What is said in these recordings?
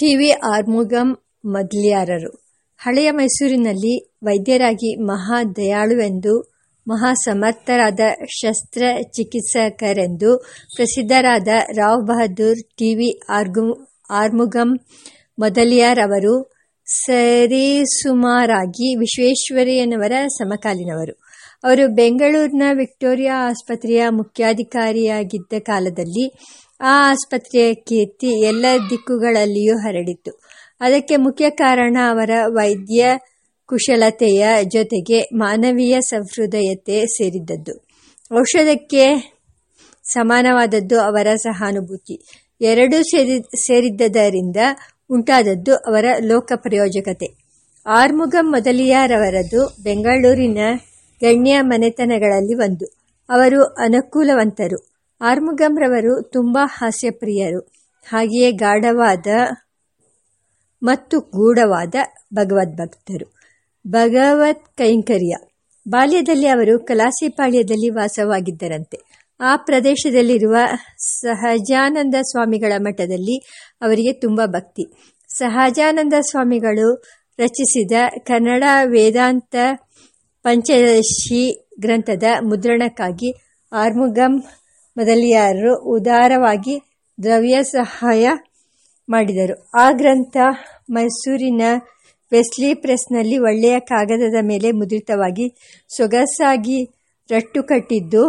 T V Arumugam ಮೊದಲಿಯಾರರು. ಹಳೆಯ ಮೈಸೂರಿನಲ್ಲಿ ವೈದ್ಯರಾಗಿ ಮಹಾ ದಯಾಳುವೆಂದು ಮಹಾ ಸಮರ್ಥರಾದ ಶಸ್ತ್ರ ಚಿಕಿತ್ಸಕರೆಂದು ಪ್ರಸಿದ್ಧರಾದ ರಾವ್ ಬಹದ್ದೂರ್ ಟಿ ವಿ ಆರ್ಮುಗಂ ಮೊದಲಿಯಾರ್ ಅವರು ಸರಿಸುಮಾರಾಗಿ ವಿಶ್ವೇಶ್ವರಯ್ಯನವರ ಸಮಕಾಲೀನವರು. ಅವರು ಬೆಂಗಳೂರಿನ ವಿಕ್ಟೋರಿಯಾ ಆಸ್ಪತ್ರೆಯ ಮುಖ್ಯಾಧಿಕಾರಿಯಾಗಿದ್ದ ಕಾಲದಲ್ಲಿ ಆ ಆಸ್ಪತ್ರೆಯ ಕೀರ್ತಿ ಎಲ್ಲ ದಿಕ್ಕುಗಳಲ್ಲಿಯೂ ಹರಡಿತು. ಅದಕ್ಕೆ ಮುಖ್ಯ ಕಾರಣ ಅವರ ವೈದ್ಯ ಕುಶಲತೆಯ ಜೊತೆಗೆ ಮಾನವೀಯ ಸಹೃದಯತೆ ಸೇರಿದ್ದದ್ದು. ಔಷಧಕ್ಕೆ ಸಮಾನವಾದದ್ದು ಅವರ ಸಹಾನುಭೂತಿ. ಎರಡೂ ಸೇರಿ ಸೇರಿದ್ದರಿಂದ ಉಂಟಾದದ್ದು ಅವರ ಲೋಕ ಪ್ರಯೋಜಕತೆ. ಆರ್ಮುಗಂ ಮೊದಲಿಯಾರವರದು ಬೆಂಗಳೂರಿನ ಗಣ್ಯ ಮನೆತನಗಳಲ್ಲಿ ಒಂದು. ಅವರು ಅನುಕೂಲವಂತರು. ಆರ್ಮುಗಂರವರು ತುಂಬ ಹಾಸ್ಯಪ್ರಿಯರು. ಹಾಗೆಯೇ ಗಾಢವಾದ ಮತ್ತು ಗೂಢವಾದ ಭಗವದ್ಭಕ್ತರು. ಭಗವತ್ ಕೈಂಕರ್ಯ. ಬಾಲ್ಯದಲ್ಲಿ ಅವರು ಕಲಾಸಿಪಾಳ್ಯದಲ್ಲಿ ವಾಸವಾಗಿದ್ದರಂತೆ. ಆ ಪ್ರದೇಶದಲ್ಲಿರುವ ಸಹಜಾನಂದ ಸ್ವಾಮಿಗಳ ಮಠದಲ್ಲಿ ಅವರಿಗೆ ತುಂಬ ಭಕ್ತಿ. ಸಹಜಾನಂದ ಸ್ವಾಮಿಗಳು ರಚಿಸಿದ ಕನ್ನಡ ವೇದಾಂತ ಪಂಚದಶಿ ಗ್ರಂಥದ ಮುದ್ರಣಕ್ಕಾಗಿ ಆರ್ಮುಗಂ ಮೊದಲಿಯಾರರು ಉದಾರವಾಗಿ ದ್ರವ್ಯ ಸಹಾಯ ಮಾಡಿದರು. ಆ ಗ್ರಂಥ ಮೈಸೂರಿನ ವೆಸ್ಲಿ ಪ್ರೆಸ್ನಲ್ಲಿ ಒಳ್ಳೆಯ ಕಾಗದದ ಮೇಲೆ ಮುದ್ರಿತವಾಗಿ ಸೊಗಸಾಗಿ ರಟ್ಟು ಕಟ್ಟಿದ್ದು,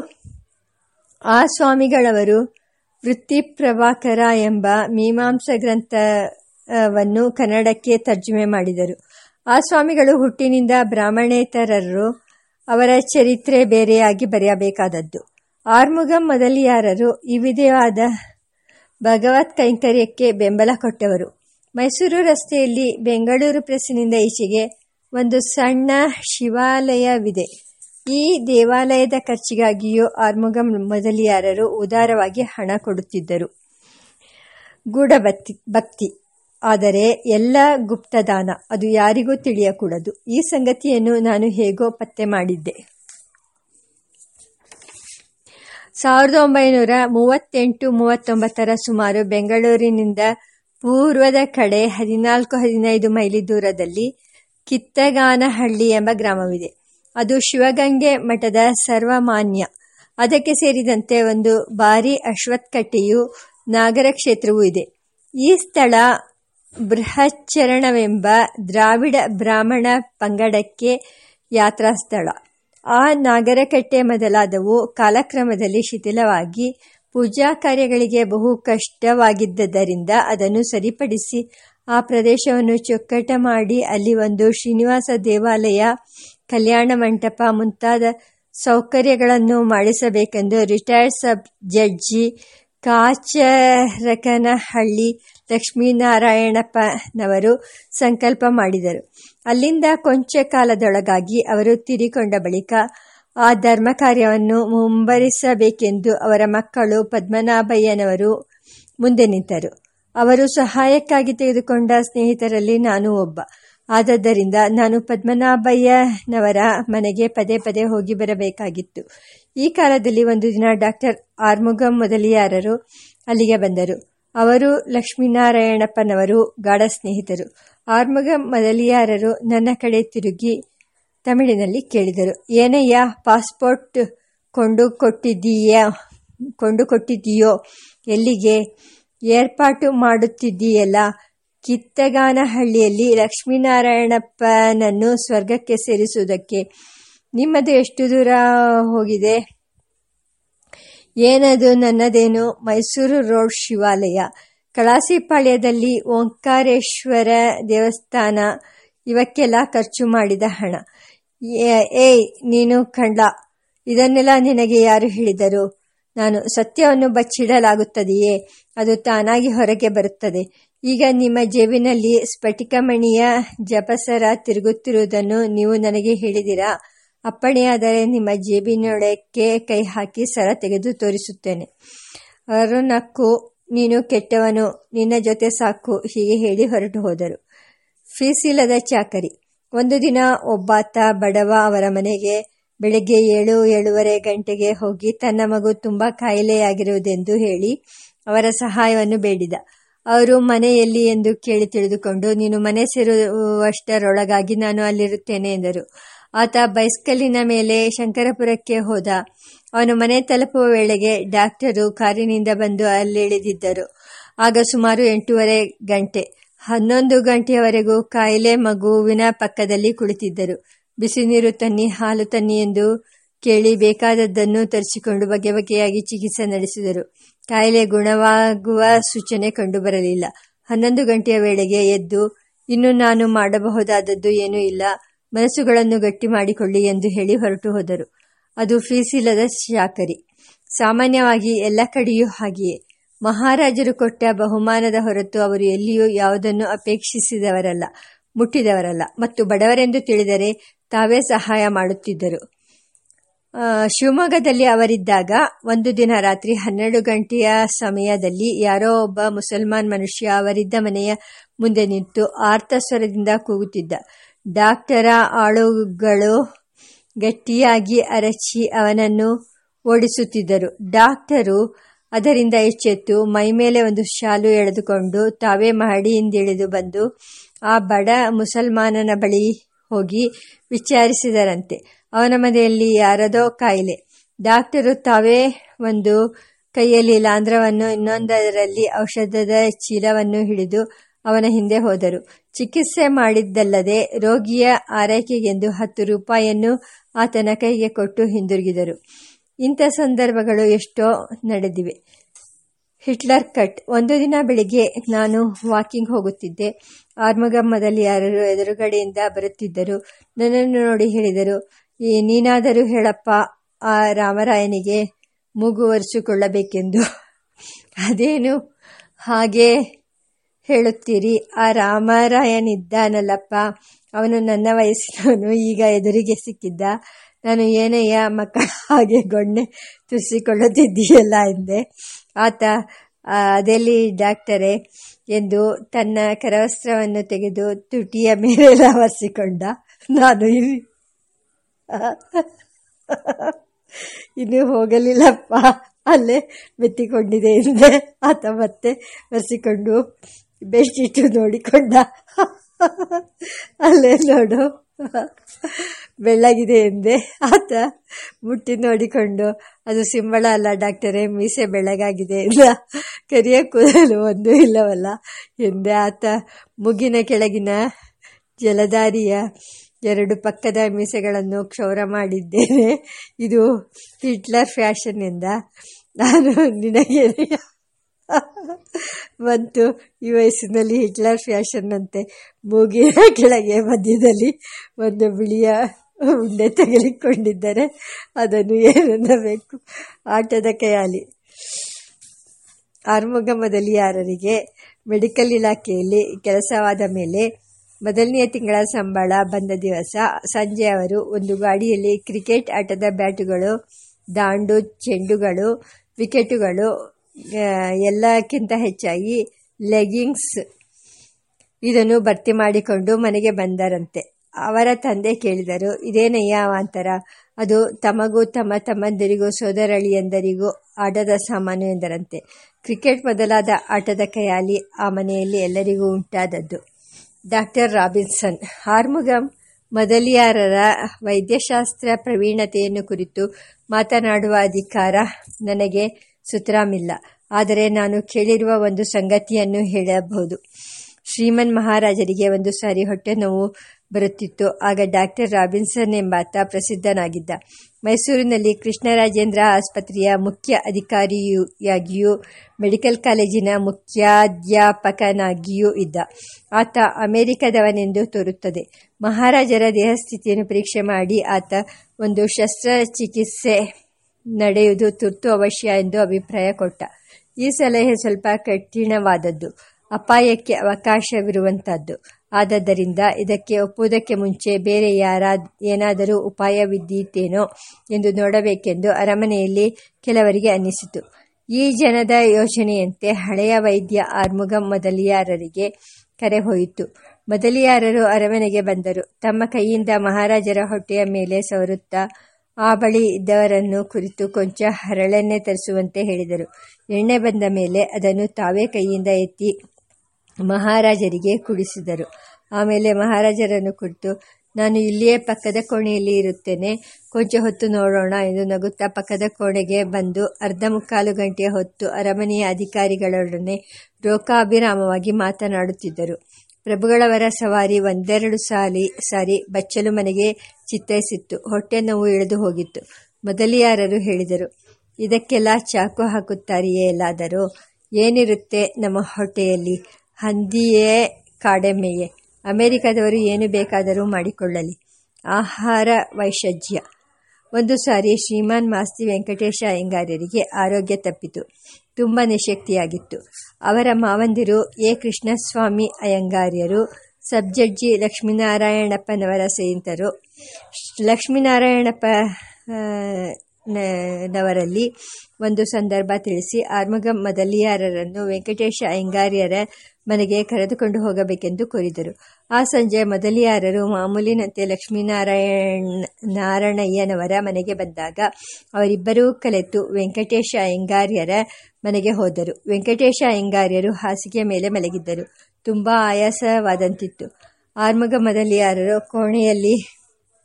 ಆ ಸ್ವಾಮಿಗಳವರು ವೃತ್ತಿ ಪ್ರಭಾಕರ ಎಂಬ ಮೀಮಾಂಸ ಗ್ರಂಥವನ್ನು ಕನ್ನಡಕ್ಕೆ ತರ್ಜುಮೆ ಮಾಡಿದರು. ಆ ಸ್ವಾಮಿಗಳು ಹುಟ್ಟಿನಿಂದ ಬ್ರಾಹ್ಮಣೇತರರು ಅವರ ಚರಿತ್ರೆ ಬೇರೆಯಾಗಿ ಬರೆಯಬೇಕಾದದ್ದು. ಆರ್ಮುಗಂ ಮೊದಲಿಯಾರರು ಈ ವಿಧವಾದ ಭಗವತ್ ಕೈಂಕರ್ಯಕ್ಕೆ ಬೆಂಬಲ ಕೊಟ್ಟವರು. ಮೈಸೂರು ರಸ್ತೆಯಲ್ಲಿ ಬೆಂಗಳೂರು ಪ್ರೆಸ್ಸಿನಿಂದ ಈಚೆಗೆ ಒಂದು ಸಣ್ಣ ಶಿವಾಲಯವಿದೆ. ಈ ದೇವಾಲಯದ ಖರ್ಚಿಗಾಗಿಯೂ ಆರ್ಮುಗಂ ಮೊದಲಿಯಾರರು ಉದಾರವಾಗಿ ಹಣ ಕೊಡುತ್ತಿದ್ದರು. ಗೂಢಭಕ್ತಿ, ಭಕ್ತಿ. ಆದರೆ ಎಲ್ಲ ಗುಪ್ತದಾನ, ಅದು ಯಾರಿಗೂ ತಿಳಿಯಕೂಡದು. ಈ ಸಂಗತಿಯನ್ನು ನಾನು ಹೇಗೋ ಪತ್ತೆ ಮಾಡಿದ್ದೆ. ಸಾವಿರದ ಒಂಬೈನೂರ ಮೂವತ್ತೆಂಟು ಮೂವತ್ತೊಂಬತ್ತರ ಸುಮಾರು ಬೆಂಗಳೂರಿನಿಂದ ಪೂರ್ವದ ಕಡೆ ಹದಿನಾಲ್ಕು ಹದಿನೈದು ಮೈಲಿ ದೂರದಲ್ಲಿ ಕಿತ್ತಗಾನಹಳ್ಳಿ ಎಂಬ ಗ್ರಾಮವಿದೆ. ಅದು ಶಿವಗಂಗೆ ಮಠದ ಸರ್ವಮಾನ್ಯ. ಅದಕ್ಕೆ ಸೇರಿದಂತೆ ಒಂದು ಭಾರಿ ಅಶ್ವತ್ಕಟ್ಟೆಯು ನಾಗರ ಕ್ಷೇತ್ರವೂ ಇದೆ. ಈ ಸ್ಥಳ ಬೃಹಚ್ಚರಣವೆಂಬ ದ್ರಾವಿಡ ಬ್ರಾಹ್ಮಣ ಪಂಗಡಕ್ಕೆ ಯಾತ್ರಾ ಸ್ಥಳ ಆ ನಾಗರಕಟ್ಟೆ ಮೊದಲಾದವು ಕಾಲಕ್ರಮದಲ್ಲಿ ಶಿಥಿಲವಾಗಿ ಪೂಜಾ ಕಾರ್ಯಗಳಿಗೆ ಬಹು ಕಷ್ಟವಾಗಿದ್ದರಿಂದ ಅದನ್ನು ಸರಿಪಡಿಸಿ ಆ ಪ್ರದೇಶವನ್ನು ಚೊಕ್ಕಟ ಮಾಡಿ ಅಲ್ಲಿ ಒಂದು ಶ್ರೀನಿವಾಸ ದೇವಾಲಯ, ಕಲ್ಯಾಣ ಮಂಟಪ ಮುಂತಾದ ಸೌಕರ್ಯಗಳನ್ನು ಮಾಡಿಸಬೇಕೆಂದು ರಿಟೈರ್ಡ್ ಸಬ್ ಜಡ್ಜಿ ಕಾಚರಕನಹಳ್ಳಿ ಲಕ್ಷ್ಮೀನಾರಾಯಣಪ್ಪನವರು ಸಂಕಲ್ಪ ಮಾಡಿದರು. ಅಲ್ಲಿಂದ ಕೊಂಚ ಕಾಲದೊಳಗಾಗಿ ಅವರು ತೀರಿಕೊಂಡ ಬಳಿಕ ಆ ಧರ್ಮ ಕಾರ್ಯವನ್ನು ಮುಂಬರಿಸಬೇಕೆಂದು ಅವರ ಮಕ್ಕಳು ಪದ್ಮನಾಭಯ್ಯನವರು ಮುಂದೆ ನಿಂತರು. ಅವರು ಸಹಾಯಕ್ಕಾಗಿ ತೆಗೆದುಕೊಂಡ ಸ್ನೇಹಿತರಲ್ಲಿ ನಾನು ಒಬ್ಬ. ಆದ್ದರಿಂದ ನಾನು ಪದ್ಮನಾಭಯ್ಯನವರ ಮನೆಗೆ ಪದೇ ಪದೇ ಹೋಗಿ ಬರಬೇಕಾಗಿತ್ತು. ಈ ಕಾಲದಲ್ಲಿ ಒಂದು ದಿನ ಡಾಕ್ಟರ್ ಆರ್ಮುಗಂ ಮೊದಲಿಯಾರರು ಅಲ್ಲಿಗೆ ಬಂದರು. ಅವರು ಲಕ್ಷ್ಮೀನಾರಾಯಣಪ್ಪನವರು ಗಾಢ ಸ್ನೇಹಿತರು. ಆರ್ಮುಗಂ ಮೊದಲಿಯಾರರು ನನ್ನ ಕಡೆ ತಿರುಗಿ ತಮಿಳಿನಲ್ಲಿ ಕೇಳಿದರು, ಏನಯ್ಯ, ಪಾಸ್ಪೋರ್ಟ್ ಕೊಂಡು ಕೊಟ್ಟಿದ್ದೀಯ? ಕೊಂಡು ಕೊಟ್ಟಿದ್ದೀಯೋ? ಎಲ್ಲಿಗೆ? ಏರ್ಪಾಟು ಮಾಡುತ್ತಿದ್ದೀಯಲ್ಲ? ಕಿತ್ತಗಾನಹಳ್ಳಿಯಲ್ಲಿ ಲಕ್ಷ್ಮೀನಾರಾಯಣಪ್ಪನನ್ನು ಸ್ವರ್ಗಕ್ಕೆ ಸೇರಿಸುವುದಕ್ಕೆ ನಿಮ್ಮದು ಎಷ್ಟು ದೂರ ಹೋಗಿದೆ? ಏನದು ನನ್ನದೇನು? ಮೈಸೂರು ರೋಡ್ ಶಿವಾಲಯ. ಕಳಾಸಿಪಾಳ್ಯದಲ್ಲಿ ಓಂಕಾರೇಶ್ವರ ದೇವಸ್ಥಾನ, ಇವಕ್ಕೆಲ್ಲ ಖರ್ಚು ಮಾಡಿದ ಹಣ. ಏಯ್, ನೀನು ಕಂಡ ಇದನ್ನೆಲ್ಲ ನಿನಗೆ ಯಾರು ಹೇಳಿದರು? ನಾನು ಸತ್ಯವನ್ನು ಬಚ್ಚಿಡಲಾಗುತ್ತದೆಯೇ? ಅದು ತಾನಾಗಿ ಹೊರಗೆ ಬರುತ್ತದೆ. ಈಗ ನಿಮ್ಮ ಜೇಬಿನಲ್ಲಿ ಸ್ಫಟಿಕಮಣಿಯ ಜಪಸರ ತಿರುಗುತ್ತಿರುವುದನ್ನು ನೀವು ನನಗೆ ಹೇಳಿದಿರಾ? ಅಪ್ಪಣೆಯಾದರೆ ನಿಮ್ಮ ಜೇಬಿನೊಳಕ್ಕೆ ಕೈ ಹಾಕಿ ಸರ ತೆಗೆದು ತೋರಿಸುತ್ತೇನೆ. ಅವರು ನೀನು ಕೆಟ್ಟವನು, ನಿನ್ನ ಜೊತೆ ಸಾಕು, ಹೀಗೆ ಹೇಳಿ ಹೊರಟು ಹೋದರು. ಫೀಸಿಲ್ಲದ ಚಾಕರಿ. ಒಂದು ದಿನ ಒಬ್ಬಾತ ಬಡವ ಅವರ ಮನೆಗೆ ಬೆಳಗ್ಗೆ ಏಳು, ಏಳುವರೆ ಗಂಟೆಗೆ ಹೋಗಿ ತನ್ನ ಮಗು ತುಂಬ ಕಾಯಿಲೆಯಾಗಿರುವುದೆಂದು ಹೇಳಿ ಅವರ ಸಹಾಯವನ್ನು ಬೇಡಿದ. ಅವರು ಮನೆಯಲ್ಲಿ ಎಂದು ಕೇಳಿ ತಿಳಿದುಕೊಂಡು, ನೀನು ಮನೆ ಸೇರುವಷ್ಟರೊಳಗಾಗಿ ನಾನು ಅಲ್ಲಿರುತ್ತೇನೆ ಎಂದರು. ಆತ ಬೈಸ್ಕಲ್ಲಿನ ಮೇಲೆ ಶಂಕರಪುರಕ್ಕೆ ಹೋದ. ಅವನು ಮನೆ ತಲುಪುವ ವೇಳೆಗೆ ಡಾಕ್ಟರು ಕಾರಿನಿಂದ ಬಂದು ಅಲ್ಲಿಳಿದಿದ್ದರು. ಆಗ ಸುಮಾರು ಎಂಟೂವರೆ ಗಂಟೆ, ಹನ್ನೊಂದು ಗಂಟೆಯವರೆಗೂ ಕಾಯಿಲೆ ಮಗುವಿನ ಪಕ್ಕದಲ್ಲಿ ಕುಳಿತಿದ್ದರು. ಬಿಸಿ ನೀರು ತನ್ನಿ, ಹಾಲು ತನ್ನಿ ಎಂದು ಕೇಳಿ ಬೇಕಾದದ್ದನ್ನು ತರಿಸಿಕೊಂಡು ಬಗೆ ಬಗೆಯಾಗಿ ಚಿಕಿತ್ಸೆ ನಡೆಸಿದರು. ಕಾಯಿಲೆ ಗುಣವಾಗುವ ಸೂಚನೆ ಕಂಡುಬರಲಿಲ್ಲ. ಹನ್ನೊಂದು ಗಂಟೆಯ ವೇಳೆಗೆ ಎದ್ದು, ಇನ್ನು ನಾನು ಮಾಡಬಹುದಾದದ್ದು ಏನೂ ಇಲ್ಲ. ಮನಸ್ಸುಗಳನ್ನು ಗಟ್ಟಿ ಮಾಡಿಕೊಳ್ಳಿ ಎಂದು ಹೇಳಿ ಹೊರಟು ಹೋದರು. ಅದು ಫೀಸಿಲ್ಲದ ಶಾಕರಿ ಸಾಮಾನ್ಯವಾಗಿ ಎಲ್ಲ ಕಡೆಯೂ ಹಾಗೆಯೇ. ಮಹಾರಾಜರು ಕೊಟ್ಟ ಬಹುಮಾನದ ಹೊರತು ಅವರು ಎಲ್ಲಿಯೂ ಯಾವುದನ್ನು ಅಪೇಕ್ಷಿಸಿದವರಲ್ಲ, ಮುಟ್ಟಿದವರಲ್ಲ ಮತ್ತು ಬಡವರೆಂದು ತಿಳಿದರೆ ತಾವೇ ಸಹಾಯ ಮಾಡುತ್ತಿದ್ದರು. ಶಿವಮೊಗ್ಗದಲ್ಲಿ ಅವರಿದ್ದಾಗ ಒಂದು ದಿನ ರಾತ್ರಿ ಹನ್ನೆರಡು ಗಂಟೆಯ ಸಮಯದಲ್ಲಿ ಯಾರೋ ಒಬ್ಬ ಮುಸಲ್ಮಾನ್ ಮನುಷ್ಯ ಅವರಿದ್ದ ಮನೆಯ ಮುಂದೆ ನಿಂತು ಆರ್ತ ಸ್ವರದಿಂದ ಕೂಗುತ್ತಿದ್ದ. ಡಾಕ್ಟರ ಆಳುಗಳು ಗಟ್ಟಿಯಾಗಿ ಅರಚಿ ಅವನನ್ನು ಓಡಿಸುತ್ತಿದ್ದರು. ಡಾಕ್ಟರು ಅದರಿಂದ ಎಚ್ಚೆತ್ತು. ಮೈಮೇಲೆ ಒಂದು ಶಾಲು ಎಳೆದುಕೊಂಡು ತಾವೇ ಮಹಡಿಯಿಂದಿಳಿದು ಬಂದು ಆ ಬಡ ಮುಸಲ್ಮಾನನ ಬಳಿ ಹೋಗಿ ವಿಚಾರಿಸಿದರಂತೆ. ಅವನ ಮನೆಯಲ್ಲಿ ಯಾರದೋ ಕಾಯಿಲೆ. ಡಾಕ್ಟರು ತಾವೇ ಒಂದು ಕೈಯಲ್ಲಿ ಲಾಂಧ್ರವನ್ನು ಇನ್ನೊಂದರಲ್ಲಿ ಔಷಧದ ಚೀಲವನ್ನು ಹಿಡಿದು ಅವನ ಹಿಂದೆ ಹೋದರು. ಚಿಕಿತ್ಸೆ ಮಾಡಿದ್ದಲ್ಲದೆ ರೋಗಿಯ ಆರೈಕೆಗೆಂದು ಹತ್ತು ರೂಪಾಯಿಯನ್ನು ಆತನ ಕೈಗೆ ಕೊಟ್ಟು ಹಿಂದಿರುಗಿದರು. ಇಂಥ ಸಂದರ್ಭಗಳು ಎಷ್ಟೋ ನಡೆದಿವೆ. ಹಿಟ್ಲರ್ ಕಟ್, ಒಂದು ದಿನ ಬೆಳಿಗ್ಗೆ ನಾನು ವಾಕಿಂಗ್ ಹೋಗುತ್ತಿದ್ದೆ. ಆರ್ಮಗಮ್ಮದಲ್ಲಿ ಯಾರು ಎದುರುಗಡೆಯಿಂದ ಬರುತ್ತಿದ್ದರು. ನನ್ನನ್ನು ನೋಡಿ ಹೇಳಿದರು, ಈ ನೀನಾದರೂ ಹೇಳಪ್ಪ, ಆ ರಾಮರಾಯನಿಗೆ ಮೂಗು ಒರೆಸಿಕೊಳ್ಳಬೇಕೆಂದು. ಅದೇನು? ಹಾಗೆ ಹೇಳುತ್ತೀರಿ, ಆ ರಾಮರಾಯನಿದ್ದಾನಲ್ಲಪ್ಪ, ಅವನು ನನ್ನ ವಯಸ್ಸಿನವನು, ಈಗ ಎದುರಿಗೆ ಸಿಕ್ಕಿದ್ದ. ನಾನು ಏನಯ್ಯ ಮಕ್ಕಳ ಹಾಗೆ ಗೊಣ್ಣೆ ತುರಿಸಿಕೊಳ್ಳುತ್ತಿದ್ದೀಯಲ್ಲ ಎಂದೆ. ಆತ ಅದೆಲ್ಲಿ ಡಾಕ್ಟರೇ? ಎಂದು ತನ್ನ ಕರವಸ್ತ್ರವನ್ನು ತೆಗೆದು ತುಟಿಯ ಮೇಲೆ ಒರೆಸಿಕೊಂಡ. ನಾನು ಇನ್ನು ಹೋಗಲಿಲ್ಲಪ್ಪ. ಅಲ್ಲೇ ಮೆತ್ತಿಕೊಂಡಿದೆ ಎಂದೆ. ಆತ ಮತ್ತೆ ಒರೆಸಿಕೊಂಡು ಬೆಡ್ಶೀಟು ನೋಡಿಕೊಂಡ. ಅಲ್ಲೇ ನೋಡು. ಬೆಳ್ಳಗಿದೆ ಎಂದೆ. ಆತ ಮುಟ್ಟಿ ನೋಡಿಕೊಂಡು, ಅದು ಸಿಂಬಳ ಅಲ್ಲ ಡಾಕ್ಟರೇ, ಮೀಸೆ ಬೆಳಗಾಗಿದೆ ಎಂದ. ಕರಿಯ ಕೂದಲು ಒಂದೂ ಇಲ್ಲವಲ್ಲ ಎಂದೆ. ಆತ ಮುಗಿನ ಕೆಳಗಿನ ಜಲಧಾರಿಯ ಎರಡು ಪಕ್ಕದ ಮೀಸೆಗಳನ್ನು ಕ್ಷೌರ ಮಾಡಿದ್ದೇನೆ. ಇದು ಹಿಟ್ಲರ್ ಫ್ಯಾಷನ್ ಎಂದ. ನಾನು ನಿನಗೆ ಬಂತು ಈ ವಯಸ್ಸಿನಲ್ಲಿ ಹಿಟ್ಲರ್ ಫ್ಯಾಷನ್ ಅಂತೆ ಮೂಗಿನ ಕೆಳಗೆ ಮಧ್ಯದಲ್ಲಿ ಒಂದು ಬಿಳಿಯ ಉಂಡೆ ತೆಗೆದುಕೊಂಡಿದ್ದಾರೆ. ಅದನ್ನು ಏನನ್ನಬೇಕು ಆಟದ ಕೈಯಾಲಿ ಆರ್ಮಗಮದಲ್ಲಿ ಮೊದಲಿಯಾರರಿಗೆ ಮೆಡಿಕಲ್ ಇಲಾಖೆಯಲ್ಲಿ ಕೆಲಸವಾದ ಮೇಲೆ ಮೊದಲನೆಯ ತಿಂಗಳ ಸಂಬಳ ಬಂದ ದಿವಸ ಸಂಜೆ ಅವರು ಒಂದು ಗಾಡಿಯಲ್ಲಿ ಕ್ರಿಕೆಟ್ ಆಟದ ಬ್ಯಾಟುಗಳು, ದಾಂಡು, ಚೆಂಡುಗಳು, ವಿಕೆಟುಗಳು ಎಲ್ಲಕ್ಕಿಂತ ಹೆಚ್ಚಾಗಿ ಲೆಗಿಂಗ್ಸ್ ಇದನ್ನು ಭರ್ತಿ ಮಾಡಿಕೊಂಡು ಮನೆಗೆ ಬಂದರಂತೆ. ಅವರ ತಂದೆ ಕೇಳಿದರು, ಇದೇನಯ್ಯ ಅವಾಂತರ ಅದು ತಮಗೂ ತಮ್ಮ ತಮ್ಮಂದಿರಿಗೂ ಸೋದರಳಿಯಂದರಿಗೂ ಆಟದ ಸಾಮಾನು ಎಂದರಂತೆ. ಕ್ರಿಕೆಟ್ ಮೊದಲಾದ ಆಟದ ಕಯಾಲಿ ಆ ಮನೆಯಲ್ಲಿ ಎಲ್ಲರಿಗೂ ಉಂಟಾದದ್ದು. ಡಾಕ್ಟರ್ ರಾಬಿನ್ಸನ್ ಹಾರ್ಮುಗಂ ಮೊದಲಿಯಾರರ ವೈದ್ಯಶಾಸ್ತ್ರ ಪ್ರವೀಣತೆಯನ್ನು ಕುರಿತು ಮಾತನಾಡುವ ಅಧಿಕಾರ ನನಗೆ ಸುತರಾಮಿಲ್ಲ. ಆದರೆ ನಾನು ಕೇಳಿರುವ ಒಂದು ಸಂಗತಿಯನ್ನು ಹೇಳಬಹುದು. ಶ್ರೀಮನ್ ಮಹಾರಾಜರಿಗೆ ಒಂದು ಸಾರಿ ಹೊಟ್ಟೆ ನೋವು ಬರುತ್ತಿತ್ತು. ಆಗ ಡಾಕ್ಟರ್ ರಾಬಿನ್ಸನ್ ಎಂಬಾತ ಪ್ರಸಿದ್ಧನಾಗಿದ್ದ. ಮೈಸೂರಿನಲ್ಲಿ ಕೃಷ್ಣರಾಜೇಂದ್ರ ಆಸ್ಪತ್ರೆಯ ಮುಖ್ಯ ಅಧಿಕಾರಿಯಾಗಿಯೂ, ಮೆಡಿಕಲ್ ಕಾಲೇಜಿನ ಮುಖ್ಯಾಧ್ಯಾಪಕನಾಗಿಯೂ ಇದ್ದ. ಆತ ಅಮೆರಿಕದವನೆಂದು ತೋರುತ್ತದೆ. ಮಹಾರಾಜರ ದೇಹಸ್ಥಿತಿಯನ್ನು ಪರೀಕ್ಷೆ ಮಾಡಿ ಆತ ಒಂದು ಶಸ್ತ್ರಚಿಕಿತ್ಸೆ ನಡೆಯುವುದು ತುರ್ತು ಅವಶ್ಯ ಎಂದು ಅಭಿಪ್ರಾಯ ಕೊಟ್ಟ. ಈ ಸಲಹೆ ಸ್ವಲ್ಪ ಕಠಿಣವಾದದ್ದು. ಅಪಾಯಕ್ಕೆ ಅವಕಾಶವಿರುವಂತಹದ್ದು. ಆದ್ದರಿಂದ ಇದಕ್ಕೆ ಒಪ್ಪುವುದಕ್ಕೆ ಮುಂಚೆ ಬೇರೆ ಯಾರಾ, ಏನಾದರೂ ಉಪಾಯವಿದ್ದೀತೇನೋ ಎಂದು ನೋಡಬೇಕೆಂದು ಅರಮನೆಯಲ್ಲಿ ಕೆಲವರಿಗೆ ಅನ್ನಿಸಿತು. ಈ ಜನದ ಯೋಚನೆಯಂತೆ ಹಳೆಯ ವೈದ್ಯ ಆರ್ಮುಗಂ ಮೊದಲಿಯಾರರಿಗೆ ಕರೆ ಹೋಯಿತು. ಮೊದಲಿಯಾರರು ಅರಮನೆಗೆ ಬಂದರು. ತಮ್ಮ ಕೈಯಿಂದ ಮಹಾರಾಜರ ಹೊಟ್ಟೆಯ ಮೇಲೆ ಸವರುತ್ತಾ ಆ ಬಳಿ ಇದ್ದವರನ್ನು ಕುರಿತು ಕೊಂಚ ಹರಳೆಣ್ಣೆ ತರಿಸುವಂತೆ ಹೇಳಿದರು. ಎಣ್ಣೆ ಬಂದ ಮೇಲೆ ಅದನ್ನು ತಾವೇ ಕೈಯಿಂದ ಎತ್ತಿ ಮಹಾರಾಜರಿಗೆ ಕುಡಿಸಿದರು. ಆಮೇಲೆ ಮಹಾರಾಜರನ್ನು ಕುರಿತು, ನಾನು ಇಲ್ಲಿಯೇ ಪಕ್ಕದ ಕೋಣೆಯಲ್ಲಿ ಇರುತ್ತೇನೆ. ಕೊಂಚ ಹೊತ್ತು ನೋಡೋಣ ಎಂದು ನಗುತ್ತಾ ಪಕ್ಕದ ಕೋಣೆಗೆ ಬಂದು ಅರ್ಧ ಮುಕ್ಕಾಲು ಗಂಟೆಯ ಹೊತ್ತು ಅರಮನೆಯ ಅಧಿಕಾರಿಗಳೊಡನೆ ರೋಕಾಭಿರಾಮವಾಗಿ ಮಾತನಾಡುತ್ತಿದ್ದರು. ಪ್ರಭುಗಳವರ ಸವಾರಿ ಒಂದೆರಡು ಸಾಲಿ ಸಾರಿ ಬಚ್ಚಲು ಮನೆಗೆ ಚಿತ್ತೈಸಿತ್ತು. ಹೊಟ್ಟೆ ನೋವು ಇಳಿದು ಹೋಗಿತ್ತು. ಮೊದಲಿಯಾರರು ಹೇಳಿದರು, ಇದಕ್ಕೆಲ್ಲ ಚಾಕು ಹಾಕುತ್ತಾರೆಯೇ ಎಲ್ಲಾದರೂ? ಏನಿರುತ್ತೆ ನಮ್ಮ ಹೊಟ್ಟೆಯಲ್ಲಿ? ಹಂದಿಯೇ ಕಾಡೆಮ್ಮೆಯೇ. ಅಮೆರಿಕದವರು ಏನು ಬೇಕಾದರೂ ಮಾಡಿಕೊಳ್ಳಲಿ. ಆಹಾರ ವೈಷಜ್ಯ ಒಂದು ಸಾರಿ ಶ್ರೀಮಾನ್ ಮಾಸ್ತಿ ವೆಂಕಟೇಶ ಅಯ್ಯಂಗಾರ್ಯರಿಗೆ ಆರೋಗ್ಯ ತಪ್ಪಿತು. ತುಂಬ ನಿಶಕ್ತಿಯಾಗಿತ್ತು ಅವರ ಮಾವಂದಿರು ಎ. ಕೃಷ್ಣಸ್ವಾಮಿ ಅಯ್ಯಂಗಾರ್ಯರು ಸಬ್ ಜಡ್ಜಿ ಲಕ್ಷ್ಮೀನಾರಾಯಣಪ್ಪನವರ ಸೇಂತರು ಲಕ್ಷ್ಮೀನಾರಾಯಣಪ್ಪ ನವರಲ್ಲಿ ಒಂದು ಸಂದರ್ಭ ತಿಳಿಸಿ, ಆರ್ಮುಗಂ ಮದಲಿಯಾರರನ್ನು ವೆಂಕಟೇಶ ಅಯ್ಯಂಗಾರ್ಯರ ಮನೆಗೆ ಕರೆದುಕೊಂಡು ಹೋಗಬೇಕೆಂದು ಕೋರಿದರು. ಆ ಸಂಜೆ ಮೊದಲಿಯಾರರು ಮಾಮೂಲಿನಂತೆ ಲಕ್ಷ್ಮೀನಾರಾಯಣ ನಾರಾಯಣಯ್ಯನವರ ಮನೆಗೆ ಬಂದಾಗ ಅವರಿಬ್ಬರೂ ಕಲೆತು ವೆಂಕಟೇಶ ಅಯ್ಯಂಗಾರ್ಯರ ಮನೆಗೆ ಹೋದರು. ವೆಂಕಟೇಶ ಅಯ್ಯಂಗಾರ್ಯರು ಹಾಸಿಗೆಯ ಮೇಲೆ ಮಲಗಿದ್ದರು. ತುಂಬ ಆಯಾಸವಾದಂತಿತ್ತು. ಆರ್ಮುಗ ಮೊದಲಿಯಾರರು ಕೋಣೆಯಲ್ಲಿ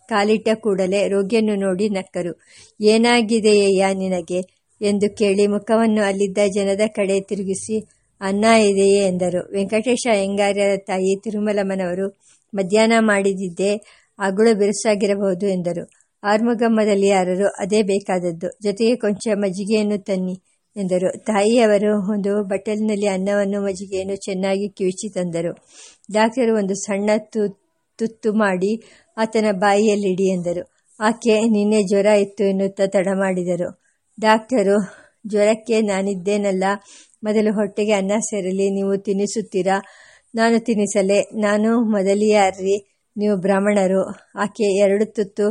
ಕಾಲಿಟ್ಟ ಕೂಡಲೇ ರೋಗಿಯನ್ನು ನೋಡಿ ನಕ್ಕರು. ಏನಾಗಿದೆಯಯ್ಯ ನಿನಗೆ? ಎಂದು ಕೇಳಿ ಮುಖವನ್ನು ಅಲ್ಲಿದ್ದ ಜನದ ಕಡೆ ತಿರುಗಿಸಿ ಅನ್ನ ಇದೆಯೇ ಎಂದರು. ವೆಂಕಟೇಶ ಅಯ್ಯಂಗಾರ್ಯರ ತಾಯಿ ತಿರುಮಲಮ್ಮನವರು ಮಧ್ಯಾಹ್ನ ಮಾಡಿದ್ದೆ ಅಗುಳು ಬಿರುಸಾಗಿರಬಹುದು ಎಂದರು. ಆರ್ಮುಗಮ್ಮದಲ್ಲಿಯಾರರು ಅದೇ ಬೇಕಾದದ್ದು. ಜೊತೆಗೆ ಕೊಂಚ ಮಜ್ಜಿಗೆಯನ್ನು ತನ್ನಿ ಎಂದರು. ತಾಯಿಯವರು ಒಂದು ಬಟ್ಟಲಿನಲ್ಲಿ ಅನ್ನವನ್ನು, ಮಜ್ಜಿಗೆಯನ್ನು ಚೆನ್ನಾಗಿ ಕಿವಿಚಿ ತಂದರು. ಡಾಕ್ಟರು ಒಂದು ಸಣ್ಣ ತುತ್ತು ಮಾಡಿ ಆತನ ಬಾಯಿಯಲ್ಲಿಡಿ ಎಂದರು. ಆಕೆ, ನಿನ್ನೆ ಜ್ವರ ಇತ್ತು ಎನ್ನುತ್ತಾ ತಡ ಮಾಡಿದರು. ಡಾಕ್ಟರು, ಜ್ವರಕ್ಕೆ ನಾನಿದ್ದೇನಲ್ಲ ಮೊದಲು ಹೊಟ್ಟೆಗೆ ಅನ್ನ ಸೇರಲಿ, ನೀವು ತಿನ್ನಿಸುತ್ತೀರಾ ನಾನು ತಿನ್ನಿಸಲೇ ನಾನು ಮೊದಲಿಯಾರ್ರಿ ನೀವು ಬ್ರಾಹ್ಮಣರು. ಆಕೆ ಎರಡು ತುತ್ತು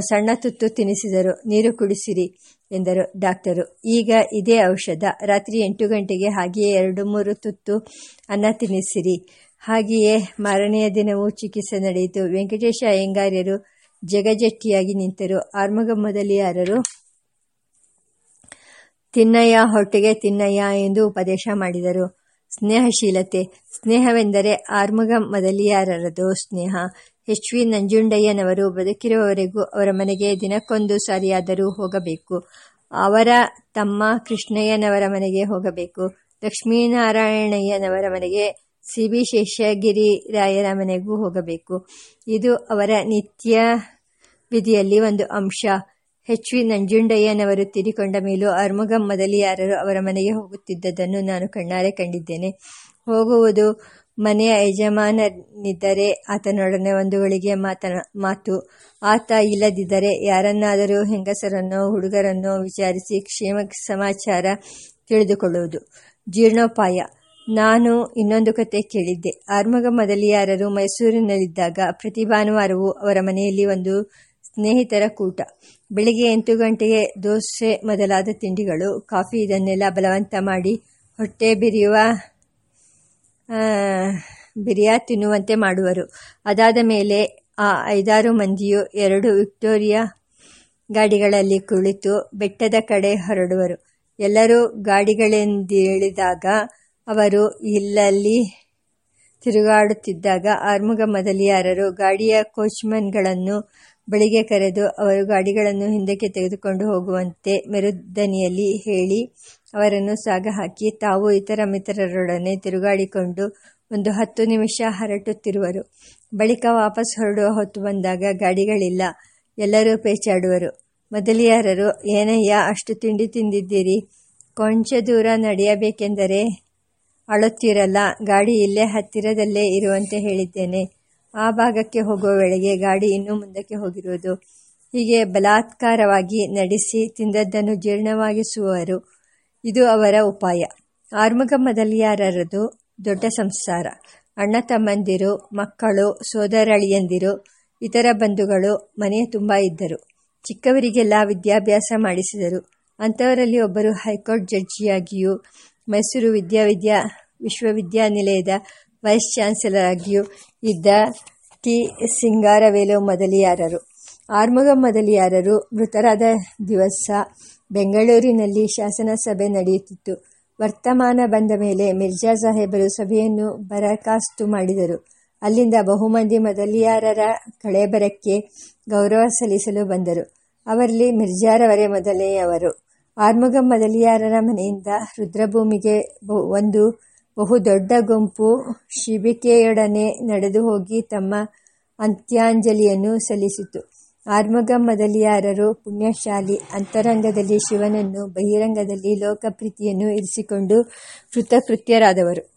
ಸಣ್ಣ ತುತ್ತು ತಿನ್ನಿಸಿದರು ನೀರು ಕುಡಿಸಿರಿ ಎಂದರು ಡಾಕ್ಟರು. ಈಗ ಇದೇ ಔಷಧ. ರಾತ್ರಿ ಎಂಟು ಗಂಟೆಗೆ ಹಾಗೆಯೇ ಎರಡು ಮೂರು ತುತ್ತು ಅನ್ನ ತಿನ್ನಿಸಿರಿ ಹಾಗೆಯೇ ಮಾರನೆಯ ದಿನವೂ ಚಿಕಿತ್ಸೆ ನಡೆಯಿತು. ವೆಂಕಟೇಶ ಅಯ್ಯಂಗಾರ್ಯರು ಜಗಜಟ್ಟಿಯಾಗಿ ನಿಂತರು. ಆರ್ಮಗ ಮೊದಲಿಯಾರರು ತಿನ್ನಯ್ಯ ಹೊಟ್ಟೆಗೆ ತಿನ್ನಯ್ಯ ಎಂದು ಉಪದೇಶ ಮಾಡಿದರು. ಸ್ನೇಹಶೀಲತೆ. ಸ್ನೇಹವೆಂದರೆ ಆರ್ಮುಗ ಮೊದಲಿಯಾರರದು ಸ್ನೇಹ. ಎಚ್ ವಿ ನಂಜುಂಡಯ್ಯನವರು ಬದುಕಿರುವವರೆಗೂ ಅವರ ಮನೆಗೆ ದಿನಕ್ಕೊಂದು ಸಾರಿಯಾದರೂ ಹೋಗಬೇಕು. ಅವರ ತಮ್ಮ ಕೃಷ್ಣಯ್ಯನವರ ಮನೆಗೆ ಹೋಗಬೇಕು. ಲಕ್ಷ್ಮೀನಾರಾಯಣಯ್ಯನವರ ಮನೆಗೆ ಸಿ ಬಿ ಶೇಷಗಿರಿ ರಾಯರ ಮನೆಗೂ ಹೋಗಬೇಕು. ಇದು ಅವರ ನಿತ್ಯ ವಿಧಿಯಲ್ಲಿ ಒಂದು ಅಂಶ. ಎಚ್ ವಿ ನಂಜುಂಡಯ್ಯನವರು ತೀರಿಕೊಂಡ ಮೇಲೂ ಆರ್ಮುಗಂ ಮೊದಲಿಯಾರರು ಅವರ ಮನೆಗೆ ಹೋಗುತ್ತಿದ್ದದನ್ನು ನಾನು ಕಣ್ಣಾರೆ ಕಂಡಿದ್ದೇನೆ. ಹೋಗುವುದು ಮನೆಯ ಯಜಮಾನನಿದ್ದರೆ ಆತನೊಡನೆ ಒಂದು ಗಳಿಗೆ ಮಾತನ, ಮಾತು. ಆತ ಇಲ್ಲದಿದ್ದರೆ ಯಾರನ್ನಾದರೂ ಹೆಂಗಸರನ್ನೋ ಹುಡುಗರನ್ನೋ ವಿಚಾರಿಸಿ ಕ್ಷೇಮ ಸಮಾಚಾರ ತಿಳಿದುಕೊಳ್ಳುವುದು. ಜೀರ್ಣೋಪಾಯ. ನಾನು ಇನ್ನೊಂದು ಕತೆ ಕೇಳಿದ್ದೆ. ಆರ್ಮಗ ಮೊದಲಿಯಾರರು ಮೈಸೂರಿನಲ್ಲಿದ್ದಾಗ ಪ್ರತಿ ಭಾನುವಾರವೂ ಅವರ ಮನೆಯಲ್ಲಿ ಒಂದು ಸ್ನೇಹಿತರ ಕೂಟ. ಬೆಳಿಗ್ಗೆ ಎಂಟು ಗಂಟೆಗೆ ದೋಸೆ ಮೊದಲಾದ ತಿಂಡಿಗಳು, ಕಾಫಿ ಇದನ್ನೆಲ್ಲ ಬಲವಂತ ಮಾಡಿ ಹೊಟ್ಟೆ ಬಿರಿಯುವ ಬಿರಿಯ ತಿನ್ನುವಂತೆ ಮಾಡುವರು. ಅದಾದ ಮೇಲೆ ಆ ಐದಾರು ಮಂದಿಯು ಎರಡು ವಿಕ್ಟೋರಿಯಾ ಗಾಡಿಗಳಲ್ಲಿ ಕುಳಿತು ಬೆಟ್ಟದ ಕಡೆ ಹೊರಡುವರು. ಎಲ್ಲರೂ ಗಾಡಿಗಳೆಂದಿಳಿದಾಗ ಅವರು ಇಲ್ಲಲ್ಲಿ ತಿರುಗಾಡುತ್ತಿದ್ದಾಗ ಆರ್ಮುಗ ಮೊದಲಿಯಾರರು ಗಾಡಿಯ ಕೋಚ್ಮನ್ಗಳನ್ನು ಬಳಿಗೆ ಕರೆದು ಅವರು ಗಾಡಿಗಳನ್ನು ಹಿಂದಕ್ಕೆ ತೆಗೆದುಕೊಂಡು ಹೋಗುವಂತೆ ಮೆರುದನಿಯಲ್ಲಿ ಹೇಳಿ, ಅವರನ್ನು ಸಾಗ ಹಾಕಿ ತಾವು ಇತರ ಮಿತ್ರರೊಡನೆ ತಿರುಗಾಡಿಕೊಂಡು ಒಂದು ಹತ್ತು ನಿಮಿಷ ಹರಟುತ್ತಿರುವರು. ಬಳಿಕ ವಾಪಸ್ ಹೊರಡುವ ಹೊತ್ತು ಬಂದಾಗ ಗಾಡಿಗಳಿಲ್ಲ, ಎಲ್ಲರೂ ಪೇಚಾಡುವರು. ಮೊದಲಿಯಾರರು, ಏನಯ್ಯ, ಅಷ್ಟು ತಿಂಡಿ ತಿಂದಿದ್ದೀರಿ? ಕೊಂಚ ದೂರ ನಡೆಯಬೇಕೆಂದರೆ ಅಳುತ್ತಿರಲ್ಲ, ಗಾಡಿ ಇಲ್ಲೇ ಹತ್ತಿರದಲ್ಲೇ ಇರುವಂತೆ ಹೇಳಿದ್ದೇನೆ. ಆ ಭಾಗಕ್ಕೆ ಹೋಗುವ ವೇಳೆಗೆ ಗಾಡಿ ಇನ್ನೂ ಮುಂದಕ್ಕೆ ಹೋಗಿರುವುದು. ಹೀಗೆ ಬಲಾತ್ಕಾರವಾಗಿ ನಡೆಸಿ ತಿಂದದ್ದನ್ನು ಜೀರ್ಣವಾಗಿಸುವರು. ಇದು ಅವರ ಉಪಾಯ. ಆರ್ಮುಗ ಮೊದಲಿಯಾರರದು ದೊಡ್ಡ ಸಂಸಾರ. ಅಣ್ಣ ತಮ್ಮಂದಿರು, ಮಕ್ಕಳು, ಸೋದರಳಿಯಂದಿರು, ಇತರ ಬಂಧುಗಳು, ಮನೆ ತುಂಬ ಇದ್ದರು. ಚಿಕ್ಕವರಿಗೆಲ್ಲ ವಿದ್ಯಾಭ್ಯಾಸ ಮಾಡಿಸಿದರು. ಅಂಥವರಲ್ಲಿ ಒಬ್ಬರು ಹೈಕೋರ್ಟ್ ಜಡ್ಜಿಯಾಗಿಯೂ ಮೈಸೂರು ವಿದ್ಯಾವಿದ್ಯಾ ವಿಶ್ವವಿದ್ಯಾನಿಲಯದ ವೈಸ್ ಚಾನ್ಸಲರ್ ಆಗಿಯೂ ಇದ್ದ ಟಿ. ಸಿಂಗಾರವೇಲು ಮೊದಲಿಯಾರರು. ಆರ್ಮುಗಂ ಮೊದಲಿಯಾರರು ಮೃತರಾದ ದಿವಸ ಬೆಂಗಳೂರಿನಲ್ಲಿ ಶಾಸನ ಸಭೆ ನಡೆಯುತ್ತಿತ್ತು. ವರ್ತಮಾನ ಬಂದ ಮೇಲೆ ಮಿರ್ಜಾ ಸಾಹೇಬರು ಸಭೆಯನ್ನು ಬರಖಾಸ್ತು ಮಾಡಿದರು. ಅಲ್ಲಿಂದ ಬಹುಮಂದಿ ಮೊದಲಿಯಾರರ ಕಳೆಬರಕ್ಕೆ ಗೌರವ ಸಲ್ಲಿಸಲು ಬಂದರು. ಅವರಲ್ಲಿ ಮಿರ್ಜಾರವರೇ ಮೊದಲನೆಯವರು. ಆರ್ಮುಗಂ ಮೊದಲಿಯಾರರ ಮನೆಯಿಂದ ರುದ್ರಭೂಮಿಗೆ ಒಂದು ಬಹುದೊಡ್ಡ ಗುಂಪು ಶಿಬಿಕೆಯೊಡನೆ ನಡೆದು ಹೋಗಿ ತಮ್ಮ ಅಂತ್ಯಾಂಜಲಿಯನ್ನು ಸಲ್ಲಿಸಿತು. ಆರ್ಮಗಮ್ಮದಲ್ಲಿಯಾರರು ಪುಣ್ಯಶಾಲಿ ಅಂತರಂಗದಲ್ಲಿ ಶಿವನನ್ನು, ಬಹಿರಂಗದಲ್ಲಿ ಲೋಕಪ್ರೀತಿಯನ್ನು ಇರಿಸಿಕೊಂಡು ಕೃತಕೃತ್ಯರಾದವರು.